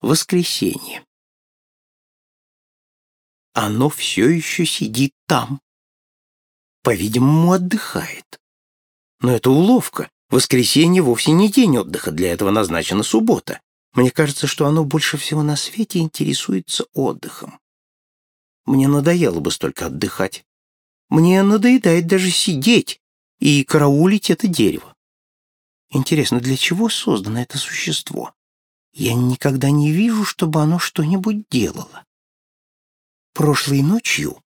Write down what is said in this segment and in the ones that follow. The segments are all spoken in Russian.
Воскресенье. Оно все еще сидит там. По-видимому, отдыхает. Но это уловка. Воскресенье вовсе не день отдыха, для этого назначена суббота. Мне кажется, что оно больше всего на свете интересуется отдыхом. Мне надоело бы столько отдыхать. Мне надоедает даже сидеть и караулить это дерево. Интересно, для чего создано это существо? Я никогда не вижу, чтобы оно что-нибудь делало. Прошлой ночью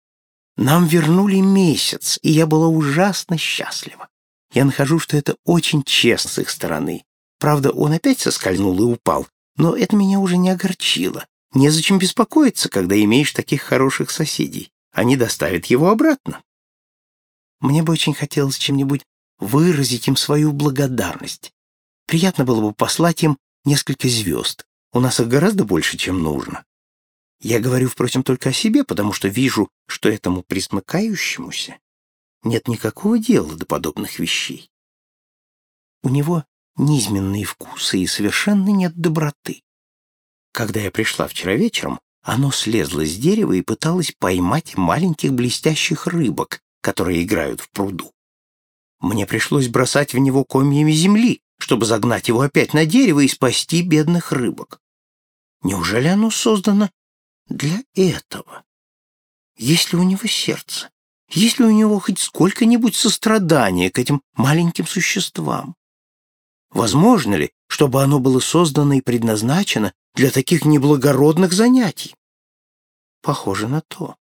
нам вернули месяц, и я была ужасно счастлива. Я нахожу, что это очень честно с их стороны. Правда, он опять соскользнул и упал, но это меня уже не огорчило. Незачем беспокоиться, когда имеешь таких хороших соседей. Они доставят его обратно. Мне бы очень хотелось чем-нибудь выразить им свою благодарность. Приятно было бы послать им несколько звезд. У нас их гораздо больше, чем нужно. Я говорю, впрочем, только о себе, потому что вижу, что этому присмыкающемуся нет никакого дела до подобных вещей. У него низменные вкусы и совершенно нет доброты. Когда я пришла вчера вечером, оно слезло с дерева и пыталось поймать маленьких блестящих рыбок, которые играют в пруду. Мне пришлось бросать в него комьями земли, чтобы загнать его опять на дерево и спасти бедных рыбок. Неужели оно создано для этого? Есть ли у него сердце? Есть ли у него хоть сколько-нибудь сострадания к этим маленьким существам? Возможно ли, чтобы оно было создано и предназначено для таких неблагородных занятий? Похоже на то.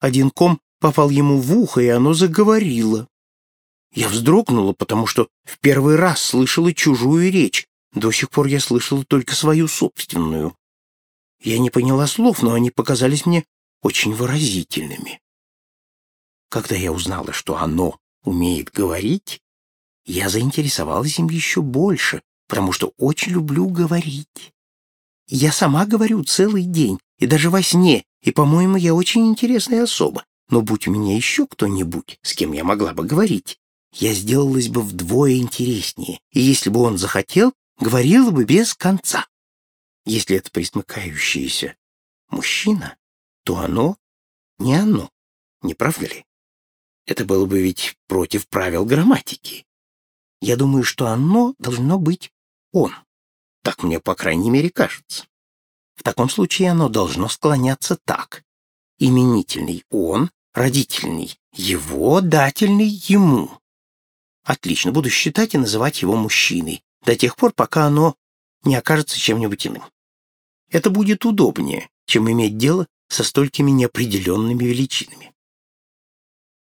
Один ком попал ему в ухо, и оно заговорило. Я вздрогнула, потому что в первый раз слышала чужую речь. До сих пор я слышала только свою собственную. Я не поняла слов, но они показались мне очень выразительными. Когда я узнала, что оно умеет говорить, я заинтересовалась им еще больше, потому что очень люблю говорить. Я сама говорю целый день, и даже во сне, и, по-моему, я очень интересная особа. Но будь у меня еще кто-нибудь, с кем я могла бы говорить, я сделалась бы вдвое интереснее, и если бы он захотел, говорила бы без конца. Если это присмыкающееся мужчина, то оно не оно, не правда ли? Это было бы ведь против правил грамматики. Я думаю, что оно должно быть он. Так мне, по крайней мере, кажется. В таком случае оно должно склоняться так. Именительный он, родительный его, дательный ему. Отлично, буду считать и называть его мужчиной, до тех пор, пока оно не окажется чем-нибудь иным. Это будет удобнее, чем иметь дело со столькими неопределенными величинами.